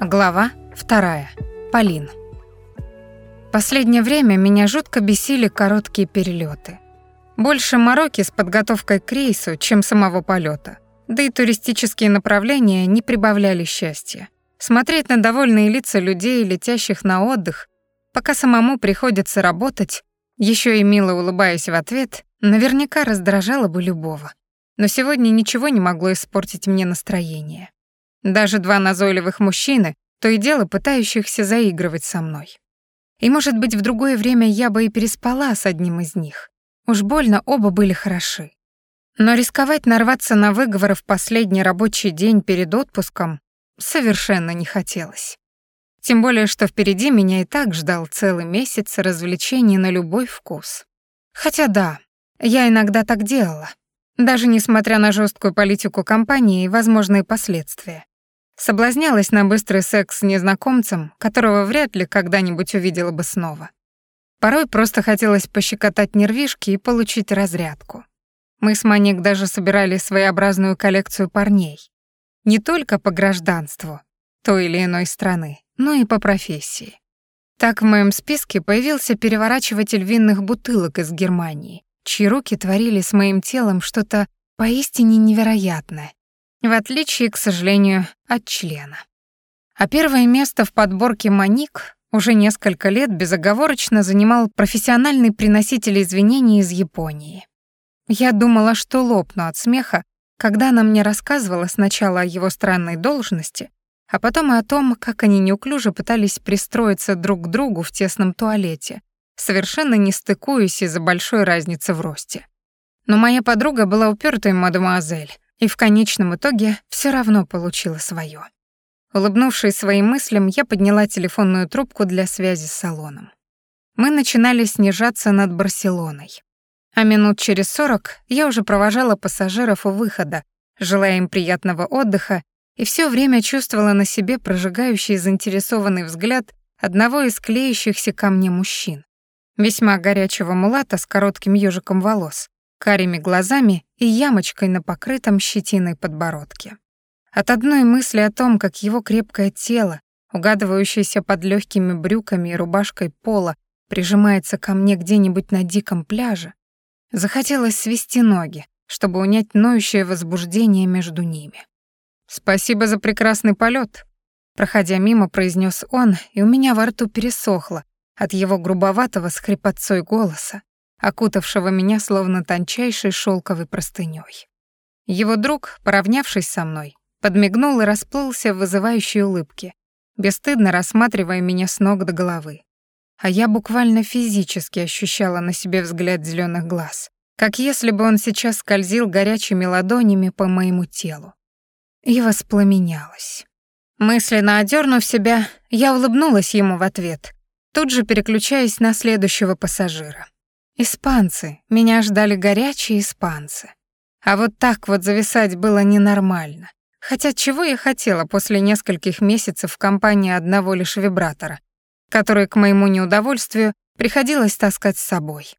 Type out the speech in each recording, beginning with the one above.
Глава вторая. Полин. Последнее время меня жутко бесили короткие перелеты. Больше мороки с подготовкой к рейсу, чем самого полета. Да и туристические направления не прибавляли счастья. Смотреть на довольные лица людей, летящих на отдых, пока самому приходится работать, еще и мило улыбаясь в ответ, наверняка раздражало бы любого. Но сегодня ничего не могло испортить мне настроение. Даже два назойливых мужчины, то и дело пытающихся заигрывать со мной. И, может быть, в другое время я бы и переспала с одним из них. Уж больно оба были хороши. Но рисковать нарваться на выговор в последний рабочий день перед отпуском совершенно не хотелось. Тем более, что впереди меня и так ждал целый месяц развлечений на любой вкус. Хотя да, я иногда так делала, даже несмотря на жесткую политику компании и возможные последствия. Соблазнялась на быстрый секс с незнакомцем, которого вряд ли когда-нибудь увидела бы снова. Порой просто хотелось пощекотать нервишки и получить разрядку. Мы с Маник даже собирали своеобразную коллекцию парней. Не только по гражданству той или иной страны, но и по профессии. Так в моем списке появился переворачиватель винных бутылок из Германии, чьи руки творили с моим телом что-то поистине невероятное, в отличие, к сожалению, от члена. А первое место в подборке «Маник» уже несколько лет безоговорочно занимал профессиональный приноситель извинений из Японии. Я думала, что лопну от смеха, когда она мне рассказывала сначала о его странной должности, а потом и о том, как они неуклюже пытались пристроиться друг к другу в тесном туалете, совершенно не стыкуясь из-за большой разницы в росте. Но моя подруга была упертой мадемуазель, и в конечном итоге все равно получила свое. Улыбнувшись своим мыслям, я подняла телефонную трубку для связи с салоном. Мы начинали снижаться над Барселоной. А минут через сорок я уже провожала пассажиров у выхода, желая им приятного отдыха, и все время чувствовала на себе прожигающий заинтересованный взгляд одного из клеящихся ко мне мужчин. Весьма горячего мулата с коротким ежиком волос, карими глазами и ямочкой на покрытом щетиной подбородке. От одной мысли о том, как его крепкое тело, угадывающееся под легкими брюками и рубашкой пола, прижимается ко мне где-нибудь на диком пляже, захотелось свести ноги, чтобы унять ноющее возбуждение между ними. «Спасибо за прекрасный полет, проходя мимо, произнес он, и у меня во рту пересохло от его грубоватого с голоса, окутавшего меня словно тончайшей шелковой простыней. Его друг, поравнявшись со мной, подмигнул и расплылся в вызывающей улыбке, бесстыдно рассматривая меня с ног до головы. А я буквально физически ощущала на себе взгляд зеленых глаз, как если бы он сейчас скользил горячими ладонями по моему телу. И воспламенялась. Мысленно одернув себя, я улыбнулась ему в ответ, тут же переключаясь на следующего пассажира. Испанцы, меня ждали горячие испанцы. А вот так вот зависать было ненормально. Хотя чего я хотела после нескольких месяцев в компании одного лишь вибратора, который, к моему неудовольствию, приходилось таскать с собой.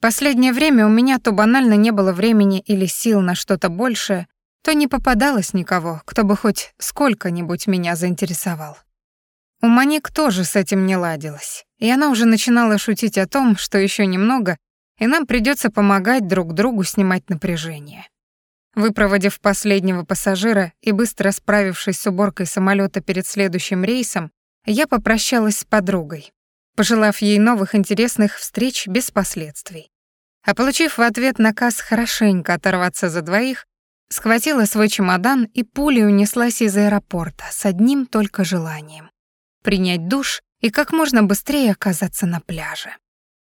Последнее время у меня то банально не было времени или сил на что-то большее, то не попадалось никого, кто бы хоть сколько-нибудь меня заинтересовал. У Маник тоже с этим не ладилось, и она уже начинала шутить о том, что еще немного, и нам придется помогать друг другу снимать напряжение. Выпроводив последнего пассажира и быстро справившись с уборкой самолета перед следующим рейсом, я попрощалась с подругой, пожелав ей новых интересных встреч без последствий. А получив в ответ наказ хорошенько оторваться за двоих, схватила свой чемодан и пулей унеслась из аэропорта с одним только желанием принять душ и как можно быстрее оказаться на пляже.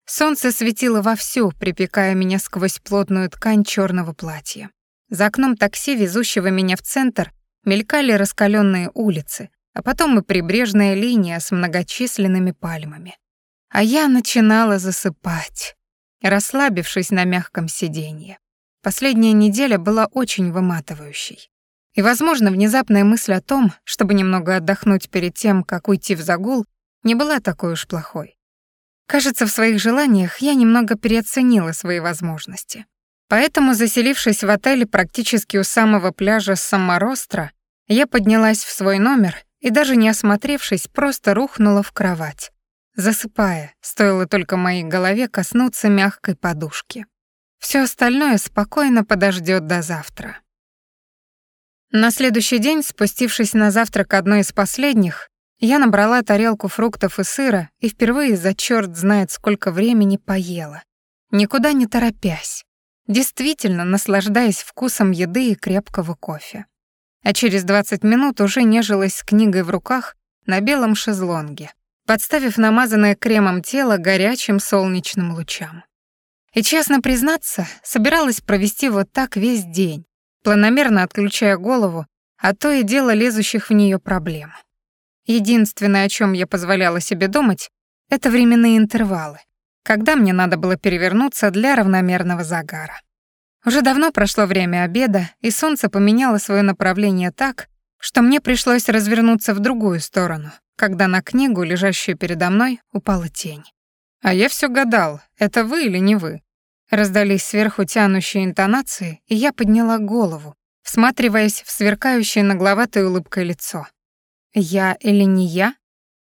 Солнце светило вовсю, припекая меня сквозь плотную ткань черного платья. За окном такси, везущего меня в центр, мелькали раскаленные улицы, а потом и прибрежная линия с многочисленными пальмами. А я начинала засыпать, расслабившись на мягком сиденье. Последняя неделя была очень выматывающей. И, возможно, внезапная мысль о том, чтобы немного отдохнуть перед тем, как уйти в загул, не была такой уж плохой. Кажется, в своих желаниях я немного переоценила свои возможности. Поэтому, заселившись в отеле практически у самого пляжа Саморостра, я поднялась в свой номер и даже не осмотревшись, просто рухнула в кровать, засыпая, стоило только моей голове коснуться мягкой подушки. Все остальное спокойно подождет до завтра. На следующий день, спустившись на завтрак одной из последних, я набрала тарелку фруктов и сыра и впервые за черт знает сколько времени поела, никуда не торопясь, действительно наслаждаясь вкусом еды и крепкого кофе. А через 20 минут уже нежилась с книгой в руках на белом шезлонге, подставив намазанное кремом тело горячим солнечным лучам. И, честно признаться, собиралась провести вот так весь день, планомерно отключая голову, а то и дело лезущих в нее проблем. Единственное, о чем я позволяла себе думать, это временные интервалы, когда мне надо было перевернуться для равномерного загара. Уже давно прошло время обеда, и солнце поменяло свое направление так, что мне пришлось развернуться в другую сторону, когда на книгу, лежащую передо мной, упала тень. «А я все гадал, это вы или не вы?» Раздались сверху тянущие интонации, и я подняла голову, всматриваясь в сверкающее нагловатой улыбкой лицо. «Я или не я?»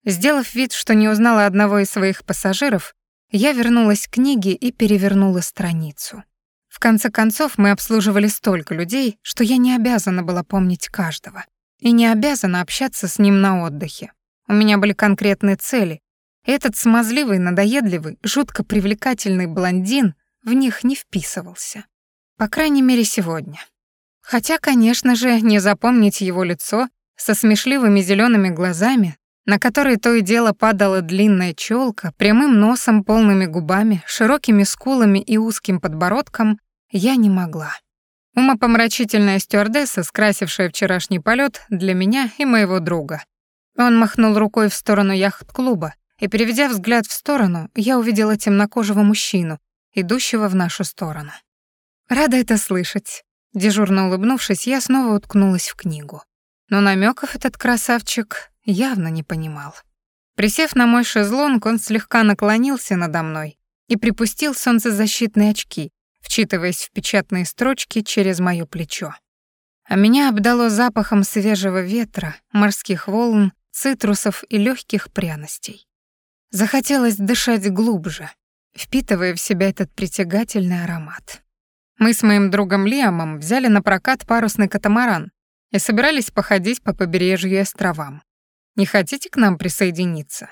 Сделав вид, что не узнала одного из своих пассажиров, я вернулась к книге и перевернула страницу. В конце концов, мы обслуживали столько людей, что я не обязана была помнить каждого. И не обязана общаться с ним на отдыхе. У меня были конкретные цели. Этот смазливый, надоедливый, жутко привлекательный блондин в них не вписывался. По крайней мере, сегодня. Хотя, конечно же, не запомнить его лицо со смешливыми зелеными глазами, на которые то и дело падала длинная челка, прямым носом, полными губами, широкими скулами и узким подбородком, я не могла. Умопомрачительная стюардесса, скрасившая вчерашний полет для меня и моего друга. Он махнул рукой в сторону яхт-клуба, и, переведя взгляд в сторону, я увидела темнокожего мужчину, идущего в нашу сторону. Рада это слышать. Дежурно улыбнувшись, я снова уткнулась в книгу. Но намеков этот красавчик явно не понимал. Присев на мой шезлонг, он слегка наклонился надо мной и припустил солнцезащитные очки, вчитываясь в печатные строчки через моё плечо. А меня обдало запахом свежего ветра, морских волн, цитрусов и легких пряностей. Захотелось дышать глубже, впитывая в себя этот притягательный аромат. Мы с моим другом Лиамом взяли на прокат парусный катамаран и собирались походить по побережью и островам. Не хотите к нам присоединиться?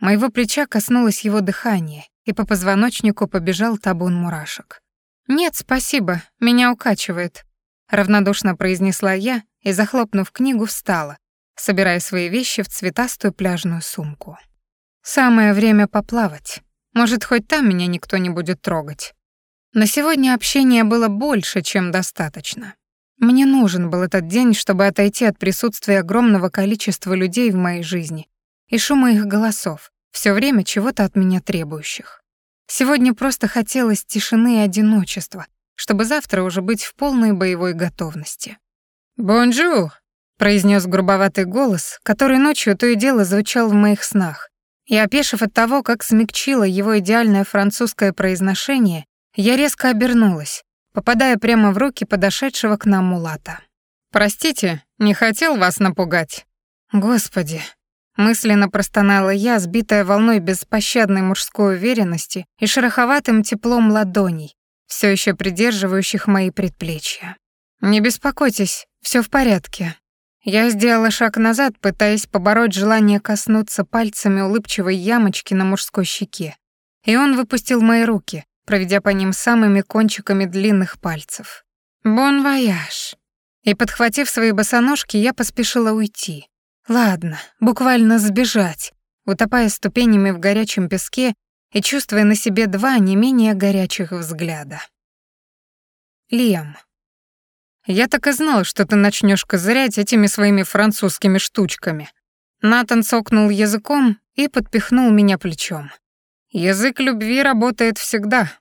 Моего плеча коснулось его дыхание, и по позвоночнику побежал табун мурашек. «Нет, спасибо, меня укачивает», — равнодушно произнесла я и, захлопнув книгу, встала, собирая свои вещи в цветастую пляжную сумку. «Самое время поплавать. Может, хоть там меня никто не будет трогать». На сегодня общения было больше, чем достаточно. Мне нужен был этот день, чтобы отойти от присутствия огромного количества людей в моей жизни и шума их голосов, все время чего-то от меня требующих. Сегодня просто хотелось тишины и одиночества, чтобы завтра уже быть в полной боевой готовности. «Бонжур!» — произнес грубоватый голос, который ночью то и дело звучал в моих снах. И, опешив от того, как смягчило его идеальное французское произношение, я резко обернулась, попадая прямо в руки подошедшего к нам мулата. «Простите, не хотел вас напугать». «Господи, Мысленно простонала я, сбитая волной беспощадной мужской уверенности и шероховатым теплом ладоней, все еще придерживающих мои предплечья. «Не беспокойтесь, все в порядке». Я сделала шаг назад, пытаясь побороть желание коснуться пальцами улыбчивой ямочки на мужской щеке. И он выпустил мои руки, проведя по ним самыми кончиками длинных пальцев. «Бон вояж!» И, подхватив свои босоножки, я поспешила уйти, Ладно, буквально сбежать, утопая ступенями в горячем песке и чувствуя на себе два не менее горячих взгляда. Лиам. Я так и знал, что ты начнешь козырять этими своими французскими штучками. Натан сокнул языком и подпихнул меня плечом. Язык любви работает всегда.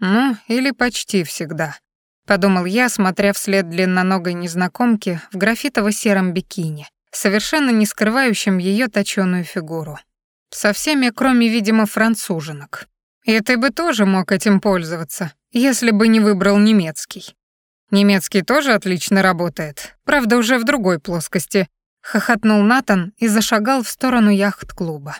Ну, или почти всегда. Подумал я, смотря вслед длинноногой незнакомки в графитово-сером бикини, совершенно не скрывающим ее точёную фигуру. Со всеми, кроме, видимо, француженок. И ты бы тоже мог этим пользоваться, если бы не выбрал немецкий. Немецкий тоже отлично работает, правда, уже в другой плоскости, Хохотнул Натан и зашагал в сторону яхт-клуба.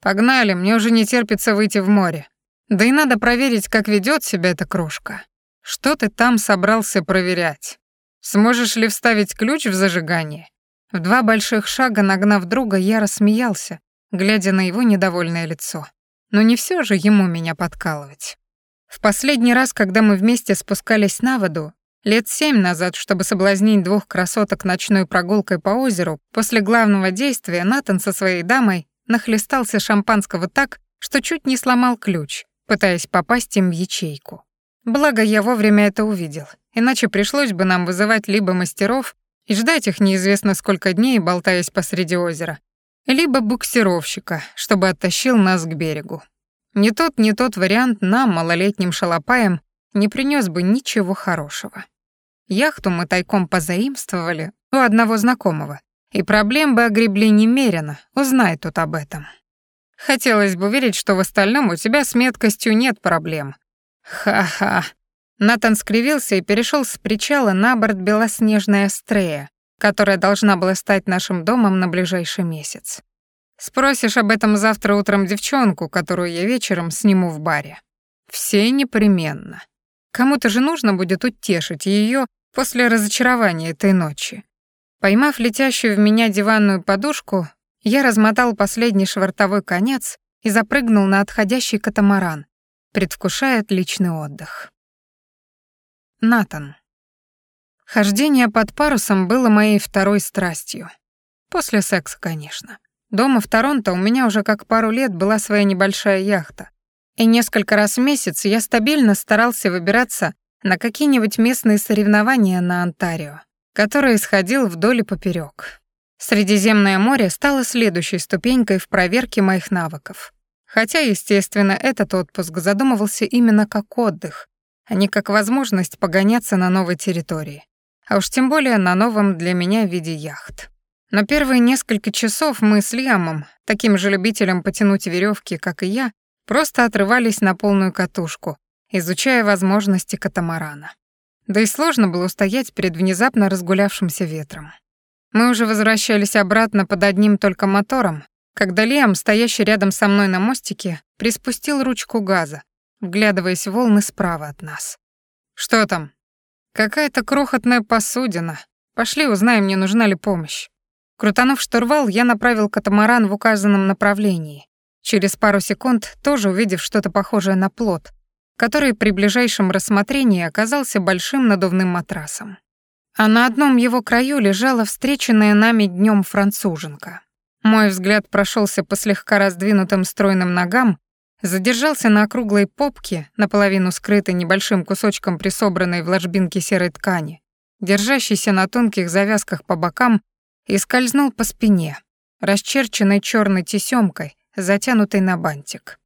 «Погнали, мне уже не терпится выйти в море. Да и надо проверить, как ведет себя эта кружка. Что ты там собрался проверять? Сможешь ли вставить ключ в зажигание?» В два больших шага нагнав друга, я рассмеялся, глядя на его недовольное лицо. Но не все же ему меня подкалывать. В последний раз, когда мы вместе спускались на воду, лет семь назад, чтобы соблазнить двух красоток ночной прогулкой по озеру, после главного действия Натан со своей дамой нахлестался шампанского так, что чуть не сломал ключ, пытаясь попасть им в ячейку. Благо, я вовремя это увидел, иначе пришлось бы нам вызывать либо мастеров и ждать их неизвестно сколько дней, болтаясь посреди озера, либо буксировщика, чтобы оттащил нас к берегу. Ни тот, ни тот вариант нам, малолетним шалопаям, не принес бы ничего хорошего. Яхту мы тайком позаимствовали у одного знакомого, и проблем бы огребли немерено, узнай тут об этом. Хотелось бы верить, что в остальном у тебя с меткостью нет проблем. Ха-ха. Натан скривился и перешел с причала на борт белоснежная Астрея, которая должна была стать нашим домом на ближайший месяц. Спросишь об этом завтра утром девчонку, которую я вечером сниму в баре. Все непременно. Кому-то же нужно будет утешить ее после разочарования этой ночи. Поймав летящую в меня диванную подушку, я размотал последний швартовой конец и запрыгнул на отходящий катамаран, предвкушая отличный отдых. Натан. Хождение под парусом было моей второй страстью. После секса, конечно. Дома в Торонто у меня уже как пару лет была своя небольшая яхта. И несколько раз в месяц я стабильно старался выбираться на какие-нибудь местные соревнования на Онтарио, который исходил вдоль и поперек. Средиземное море стало следующей ступенькой в проверке моих навыков. Хотя, естественно, этот отпуск задумывался именно как отдых, а не как возможность погоняться на новой территории. А уж тем более на новом для меня виде яхт. Но первые несколько часов мы с Лиамом, таким же любителем потянуть веревки, как и я, просто отрывались на полную катушку, изучая возможности катамарана. Да и сложно было устоять перед внезапно разгулявшимся ветром. Мы уже возвращались обратно под одним только мотором, когда Лиам, стоящий рядом со мной на мостике, приспустил ручку газа, вглядываясь в волны справа от нас. «Что там?» «Какая-то крохотная посудина. Пошли узнаем, не нужна ли помощь». Крутанув штурвал, я направил катамаран в указанном направлении. Через пару секунд, тоже увидев что-то похожее на плот, который при ближайшем рассмотрении оказался большим надувным матрасом. А на одном его краю лежала встреченная нами днем француженка. Мой взгляд прошелся по слегка раздвинутым стройным ногам, задержался на округлой попке, наполовину скрытой небольшим кусочком присобранной в ложбинке серой ткани, держащейся на тонких завязках по бокам, и скользнул по спине, расчерченной черной тесемкой, затянутой на бантик.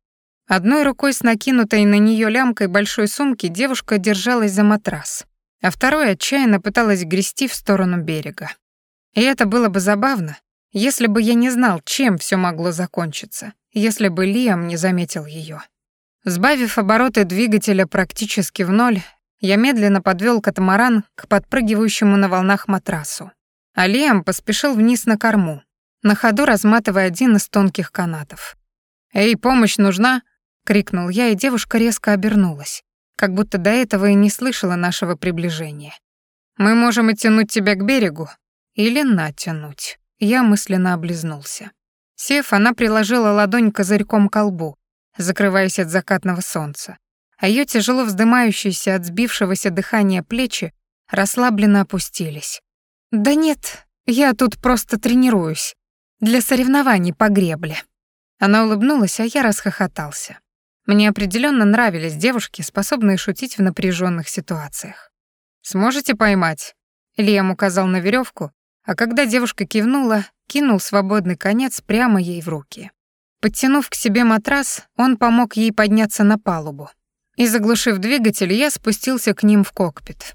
Одной рукой с накинутой на нее лямкой большой сумки девушка держалась за матрас, а второй отчаянно пыталась грести в сторону берега. И это было бы забавно, если бы я не знал, чем все могло закончиться, если бы Лиам не заметил ее. Сбавив обороты двигателя практически в ноль, я медленно подвел катамаран к подпрыгивающему на волнах матрасу. А Лиам поспешил вниз на корму, на ходу разматывая один из тонких канатов. «Эй, помощь нужна?» крикнул я, и девушка резко обернулась, как будто до этого и не слышала нашего приближения. Мы можем оттянуть тебя к берегу или натянуть. Я мысленно облизнулся. Сев, она приложила ладонь козырьком к колбу, закрываясь от закатного солнца, а ее тяжело вздымающиеся от сбившегося дыхания плечи расслабленно опустились. «Да нет, я тут просто тренируюсь. Для соревнований по гребле». Она улыбнулась, а я расхохотался. Мне определенно нравились девушки, способные шутить в напряженных ситуациях. «Сможете поймать?» Лиам указал на веревку, а когда девушка кивнула, кинул свободный конец прямо ей в руки. Подтянув к себе матрас, он помог ей подняться на палубу. И заглушив двигатель, я спустился к ним в кокпит.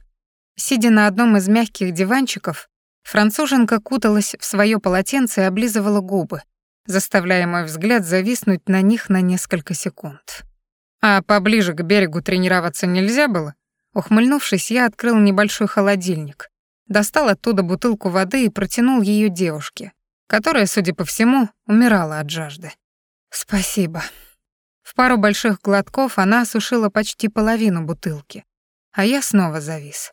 Сидя на одном из мягких диванчиков, француженка куталась в свое полотенце и облизывала губы, заставляя мой взгляд зависнуть на них на несколько секунд. А поближе к берегу тренироваться нельзя было? Ухмыльнувшись, я открыл небольшой холодильник, достал оттуда бутылку воды и протянул ее девушке, которая, судя по всему, умирала от жажды. «Спасибо». В пару больших глотков она осушила почти половину бутылки, а я снова завис.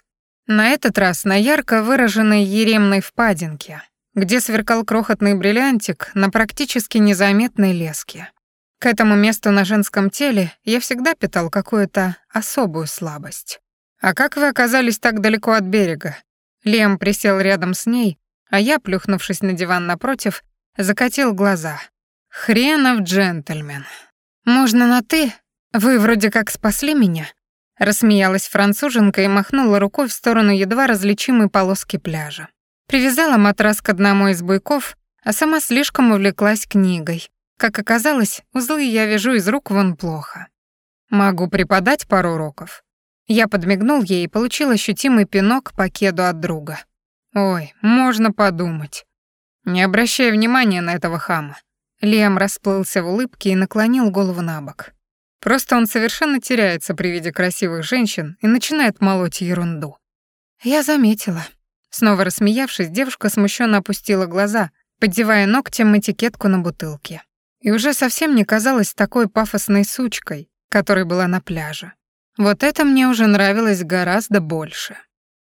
На этот раз на ярко выраженной еремной впадинке, где сверкал крохотный бриллиантик на практически незаметной леске. К этому месту на женском теле я всегда питал какую-то особую слабость. «А как вы оказались так далеко от берега?» Лем присел рядом с ней, а я, плюхнувшись на диван напротив, закатил глаза. «Хренов джентльмен. Можно на «ты»? Вы вроде как спасли меня?» Рассмеялась француженка и махнула рукой в сторону едва различимой полоски пляжа. Привязала матрас к одному из буйков, а сама слишком увлеклась книгой, как оказалось, узлы я вяжу из рук вон плохо. Могу преподать пару уроков. Я подмигнул ей и получил ощутимый пинок по кеду от друга. Ой, можно подумать. Не обращая внимания на этого хама. Лиам расплылся в улыбке и наклонил голову на бок. Просто он совершенно теряется при виде красивых женщин и начинает молоть ерунду. Я заметила. Снова рассмеявшись, девушка смущенно опустила глаза, поддевая ногтем этикетку на бутылке и уже совсем не казалась такой пафосной сучкой, которой была на пляже. Вот это мне уже нравилось гораздо больше.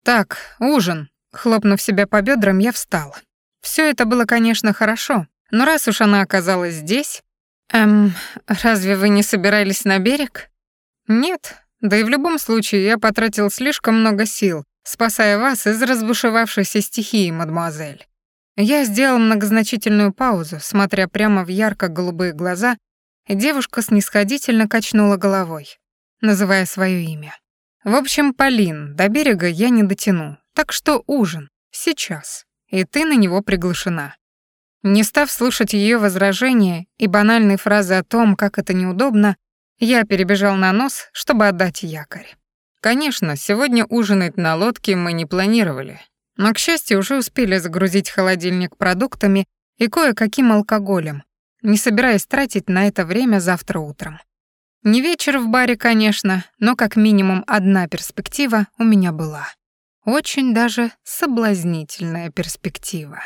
Так, ужин. Хлопнув себя по бедрам, я встала. Все это было, конечно, хорошо, но раз уж она оказалась здесь... Эм, разве вы не собирались на берег? Нет, да и в любом случае я потратил слишком много сил, спасая вас из разбушевавшейся стихии, мадемуазель. Я сделал многозначительную паузу, смотря прямо в ярко-голубые глаза, и девушка снисходительно качнула головой, называя свое имя. В общем, Полин, до берега я не дотяну, так что ужин, сейчас, и ты на него приглашена. Не став слушать ее возражения и банальные фразы о том, как это неудобно, я перебежал на нос, чтобы отдать якорь. Конечно, сегодня ужинать на лодке мы не планировали, но, к счастью, уже успели загрузить холодильник продуктами и кое-каким алкоголем, не собираясь тратить на это время завтра утром. Не вечер в баре, конечно, но как минимум одна перспектива у меня была. Очень даже соблазнительная перспектива.